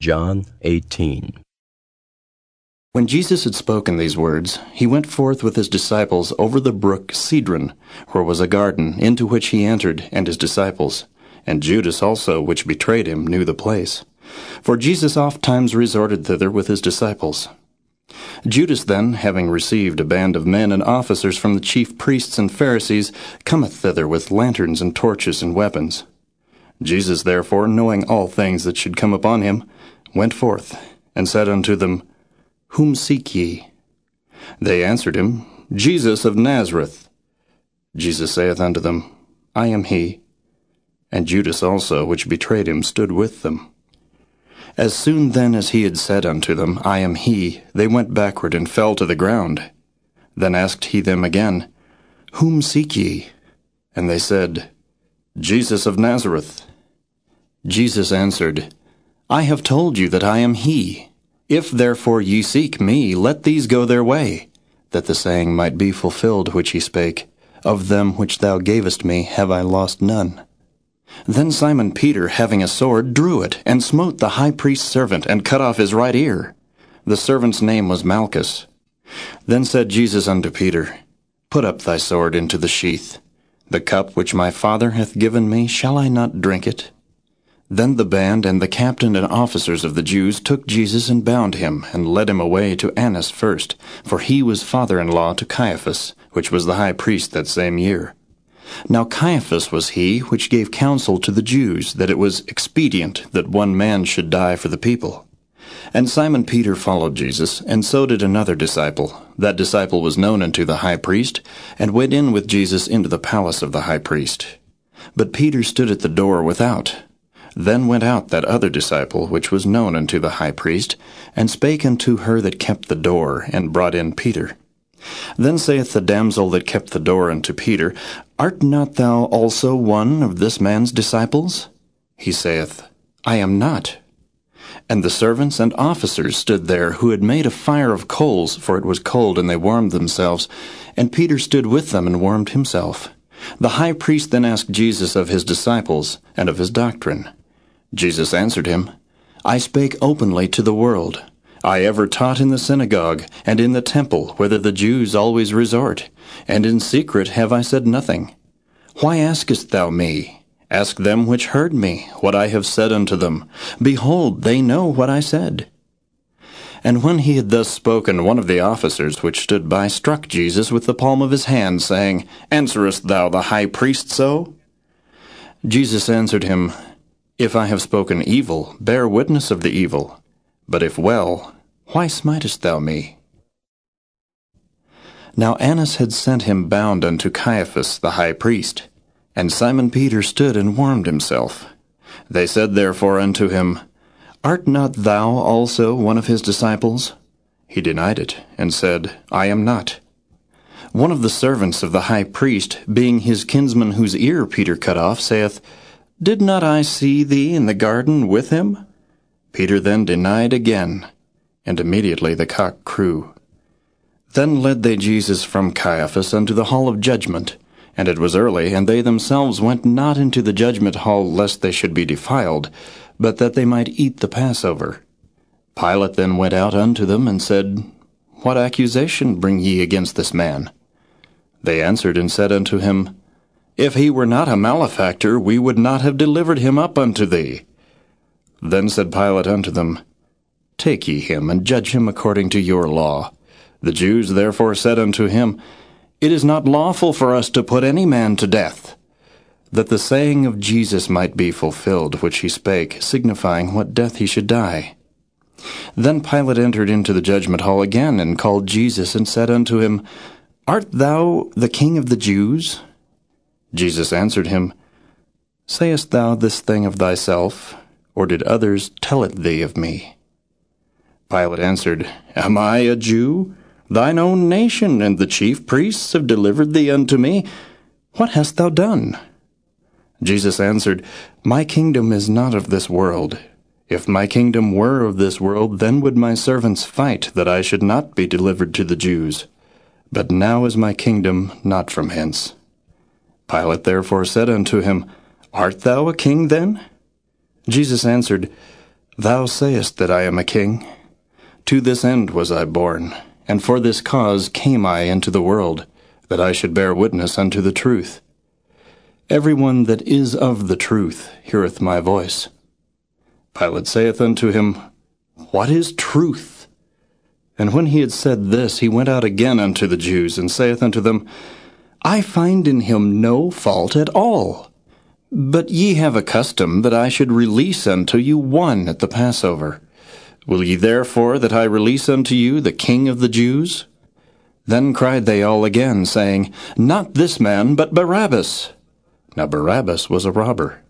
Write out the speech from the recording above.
John 18. When Jesus had spoken these words, he went forth with his disciples over the brook Cedron, where was a garden, into which he entered, and his disciples. And Judas also, which betrayed him, knew the place. For Jesus oft times resorted thither with his disciples. Judas then, having received a band of men and officers from the chief priests and Pharisees, cometh thither with lanterns and torches and weapons. Jesus therefore, knowing all things that should come upon him, went forth, and said unto them, Whom seek ye? They answered him, Jesus of Nazareth. Jesus saith unto them, I am he. And Judas also, which betrayed him, stood with them. As soon then as he had said unto them, I am he, they went backward and fell to the ground. Then asked he them again, Whom seek ye? And they said, Jesus of Nazareth. Jesus answered, I have told you that I am he. If therefore ye seek me, let these go their way, that the saying might be fulfilled which he spake, Of them which thou gavest me have I lost none. Then Simon Peter, having a sword, drew it, and smote the high priest's servant, and cut off his right ear. The servant's name was Malchus. Then said Jesus unto Peter, Put up thy sword into the sheath. The cup which my Father hath given me, shall I not drink it? Then the band and the captain and officers of the Jews took Jesus and bound him, and led him away to Annas first, for he was father-in-law to Caiaphas, which was the high priest that same year. Now Caiaphas was he which gave counsel to the Jews that it was expedient that one man should die for the people. And Simon Peter followed Jesus, and so did another disciple. That disciple was known unto the high priest, and went in with Jesus into the palace of the high priest. But Peter stood at the door without. Then went out that other disciple, which was known unto the high priest, and spake unto her that kept the door, and brought in Peter. Then saith the damsel that kept the door unto Peter, Art not thou also one of this man's disciples? He saith, I am not. And the servants and officers stood there, who had made a fire of coals, for it was cold, and they warmed themselves. And Peter stood with them and warmed himself. The high priest then asked Jesus of his disciples, and of his doctrine. Jesus answered him, I spake openly to the world. I ever taught in the synagogue, and in the temple, whither the Jews always resort, and in secret have I said nothing. Why askest thou me? Ask them which heard me, what I have said unto them. Behold, they know what I said. And when he had thus spoken, one of the officers which stood by struck Jesus with the palm of his hand, saying, Answerest thou the high priest so? Jesus answered him, If I have spoken evil, bear witness of the evil. But if well, why smitest thou me? Now Annas had sent him bound unto Caiaphas the high priest. And Simon Peter stood and warmed himself. They said therefore unto him, Art not thou also one of his disciples? He denied it, and said, I am not. One of the servants of the high priest, being his kinsman whose ear Peter cut off, saith, Did not I see thee in the garden with him? Peter then denied again, and immediately the cock crew. Then led they Jesus from Caiaphas unto the hall of judgment. And it was early, and they themselves went not into the judgment hall lest they should be defiled, but that they might eat the Passover. Pilate then went out unto them, and said, What accusation bring ye against this man? They answered and said unto him, If he were not a malefactor, we would not have delivered him up unto thee. Then said Pilate unto them, Take ye him, and judge him according to your law. The Jews therefore said unto him, It is not lawful for us to put any man to death. That the saying of Jesus might be fulfilled, which he spake, signifying what death he should die. Then Pilate entered into the judgment hall again, and called Jesus, and said unto him, Art thou the king of the Jews? Jesus answered him, Sayest thou this thing of thyself, or did others tell it thee of me? Pilate answered, Am I a Jew? Thine own nation and the chief priests have delivered thee unto me. What hast thou done? Jesus answered, My kingdom is not of this world. If my kingdom were of this world, then would my servants fight that I should not be delivered to the Jews. But now is my kingdom not from hence. Pilate therefore said unto him, Art thou a king then? Jesus answered, Thou sayest that I am a king. To this end was I born, and for this cause came I into the world, that I should bear witness unto the truth. Every one that is of the truth heareth my voice. Pilate saith unto him, What is truth? And when he had said this, he went out again unto the Jews, and saith unto them, I find in him no fault at all. But ye have a custom that I should release unto you one at the Passover. Will ye therefore that I release unto you the King of the Jews? Then cried they all again, saying, Not this man, but Barabbas. Now Barabbas was a robber.